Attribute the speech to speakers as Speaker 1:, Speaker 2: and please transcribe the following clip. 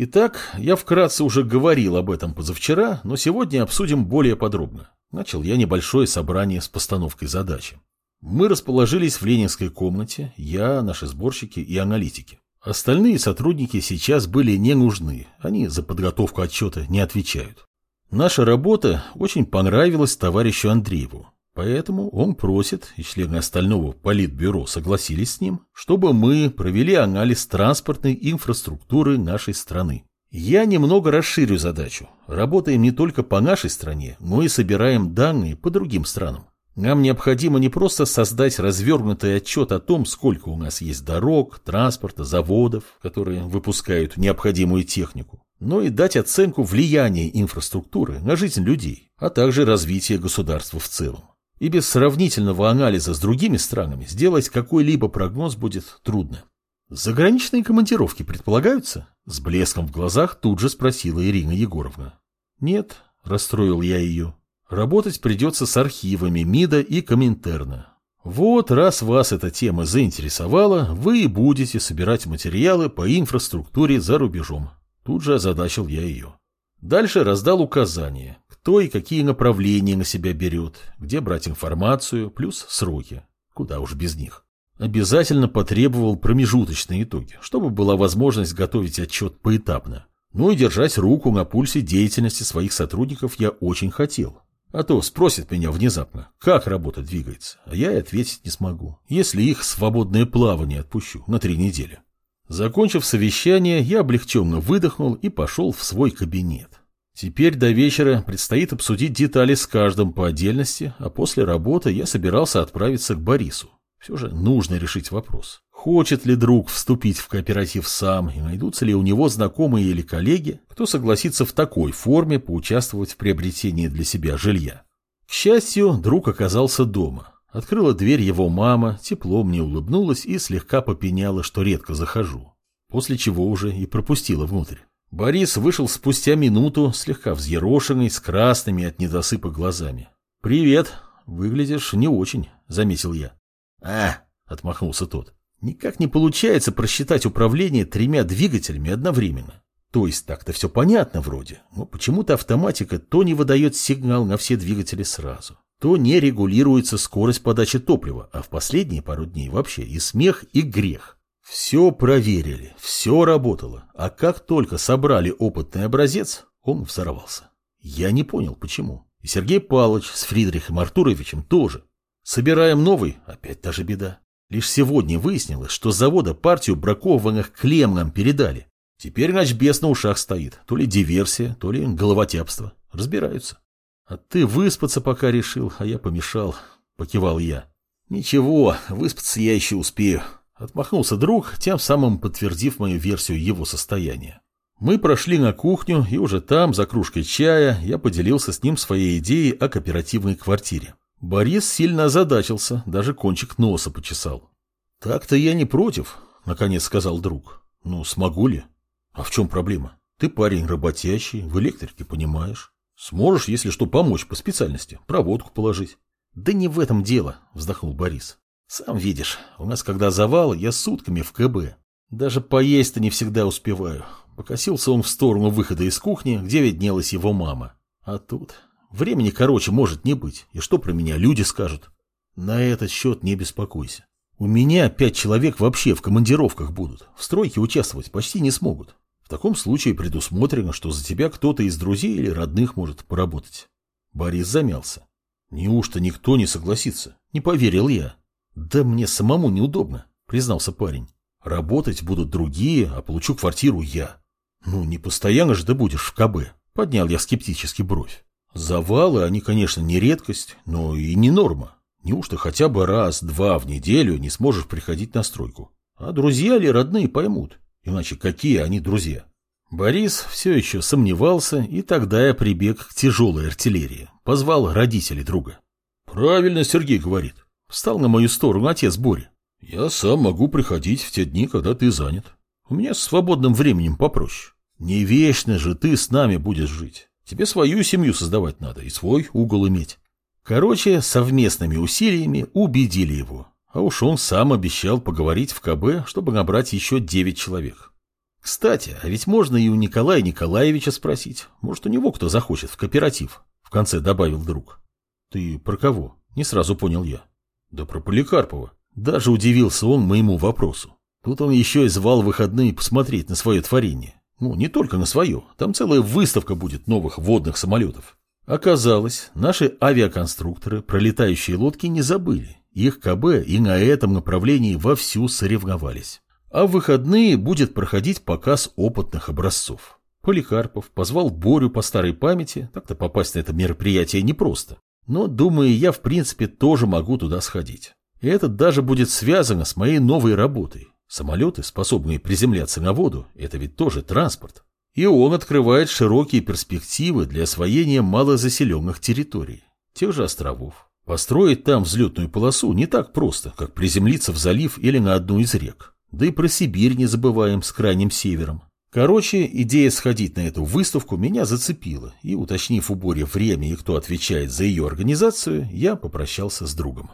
Speaker 1: Итак, я вкратце уже говорил об этом позавчера, но сегодня обсудим более подробно. Начал я небольшое собрание с постановкой задачи. Мы расположились в ленинской комнате, я, наши сборщики и аналитики. Остальные сотрудники сейчас были не нужны, они за подготовку отчета не отвечают. Наша работа очень понравилась товарищу Андрееву, поэтому он просит, и члены остального политбюро согласились с ним, чтобы мы провели анализ транспортной инфраструктуры нашей страны. Я немного расширю задачу. Работаем не только по нашей стране, но и собираем данные по другим странам. Нам необходимо не просто создать развернутый отчет о том, сколько у нас есть дорог, транспорта, заводов, которые выпускают необходимую технику, но и дать оценку влияния инфраструктуры на жизнь людей, а также развитие государства в целом. И без сравнительного анализа с другими странами сделать какой-либо прогноз будет трудно. Заграничные командировки предполагаются? С блеском в глазах тут же спросила Ирина Егоровна. Нет, расстроил я ее. Работать придется с архивами МИДа и Коминтерна. Вот раз вас эта тема заинтересовала, вы и будете собирать материалы по инфраструктуре за рубежом. Тут же озадачил я ее. Дальше раздал указания, кто и какие направления на себя берет, где брать информацию, плюс сроки. Куда уж без них. Обязательно потребовал промежуточные итоги, чтобы была возможность готовить отчет поэтапно. Ну и держать руку на пульсе деятельности своих сотрудников я очень хотел. А то спросят меня внезапно, как работа двигается, а я и ответить не смогу, если их свободное плавание отпущу на три недели. Закончив совещание, я облегченно выдохнул и пошел в свой кабинет. Теперь до вечера предстоит обсудить детали с каждым по отдельности, а после работы я собирался отправиться к Борису. Все же нужно решить вопрос. Хочет ли друг вступить в кооператив сам, и найдутся ли у него знакомые или коллеги, кто согласится в такой форме поучаствовать в приобретении для себя жилья. К счастью, друг оказался дома. Открыла дверь его мама, тепло мне улыбнулась и слегка попеняла, что редко захожу. После чего уже и пропустила внутрь. Борис вышел спустя минуту, слегка взъерошенный, с красными от недосыпа глазами. «Привет. Выглядишь не очень», — заметил я. «А», — отмахнулся тот, — «никак не получается просчитать управление тремя двигателями одновременно. То есть так-то все понятно вроде, но почему-то автоматика то не выдает сигнал на все двигатели сразу, то не регулируется скорость подачи топлива, а в последние пару дней вообще и смех, и грех. Все проверили, все работало, а как только собрали опытный образец, он взорвался. Я не понял, почему. И Сергей Павлович с Фридрихом Артуровичем тоже. Собираем новый, опять та же беда. Лишь сегодня выяснилось, что с завода партию бракованных клем нам передали. Теперь начбес на ушах стоит. То ли диверсия, то ли головотяпство. Разбираются. А ты выспаться пока решил, а я помешал. Покивал я. Ничего, выспаться я еще успею. Отмахнулся друг, тем самым подтвердив мою версию его состояния. Мы прошли на кухню, и уже там, за кружкой чая, я поделился с ним своей идеей о кооперативной квартире. Борис сильно озадачился, даже кончик носа почесал. «Так-то я не против», — наконец сказал друг. «Ну, смогу ли?» «А в чем проблема? Ты парень работящий, в электрике понимаешь. Сможешь, если что, помочь по специальности, проводку положить». «Да не в этом дело», — вздохнул Борис. Сам видишь, у нас когда завал, я сутками в КБ. Даже поесть-то не всегда успеваю. Покосился он в сторону выхода из кухни, где виднелась его мама. А тут времени, короче, может не быть. И что про меня люди скажут? На этот счет не беспокойся. У меня пять человек вообще в командировках будут. В стройке участвовать почти не смогут. В таком случае предусмотрено, что за тебя кто-то из друзей или родных может поработать. Борис замялся. Неужто никто не согласится? Не поверил я. «Да мне самому неудобно», — признался парень. «Работать будут другие, а получу квартиру я». «Ну, не постоянно же ты будешь в КБ», — поднял я скептически бровь. «Завалы, они, конечно, не редкость, но и не норма. Неужто хотя бы раз-два в неделю не сможешь приходить на стройку? А друзья или родные поймут? Иначе какие они друзья?» Борис все еще сомневался, и тогда я прибег к тяжелой артиллерии. Позвал родителей друга. «Правильно Сергей говорит. Встал на мою сторону отец Боря. Я сам могу приходить в те дни, когда ты занят. У меня с свободным временем попроще. Не вечно же ты с нами будешь жить. Тебе свою семью создавать надо и свой угол иметь. Короче, совместными усилиями убедили его. А уж он сам обещал поговорить в КБ, чтобы набрать еще девять человек. Кстати, а ведь можно и у Николая Николаевича спросить. Может, у него кто захочет в кооператив? В конце добавил друг. Ты про кого? Не сразу понял я. Да про Поликарпова. Даже удивился он моему вопросу. Тут он еще и звал выходные посмотреть на свое творение. Ну, не только на свое. Там целая выставка будет новых водных самолетов. Оказалось, наши авиаконструкторы пролетающие лодки не забыли. Их КБ и на этом направлении вовсю соревновались. А в выходные будет проходить показ опытных образцов. Поликарпов позвал Борю по старой памяти, так-то попасть на это мероприятие непросто. Но, думаю, я в принципе тоже могу туда сходить. И это даже будет связано с моей новой работой. Самолеты, способные приземляться на воду, это ведь тоже транспорт. И он открывает широкие перспективы для освоения малозаселенных территорий, тех же островов. Построить там взлетную полосу не так просто, как приземлиться в залив или на одну из рек. Да и про Сибирь не забываем с крайним севером. Короче, идея сходить на эту выставку меня зацепила, и, уточнив у Бори время и кто отвечает за ее организацию, я попрощался с другом.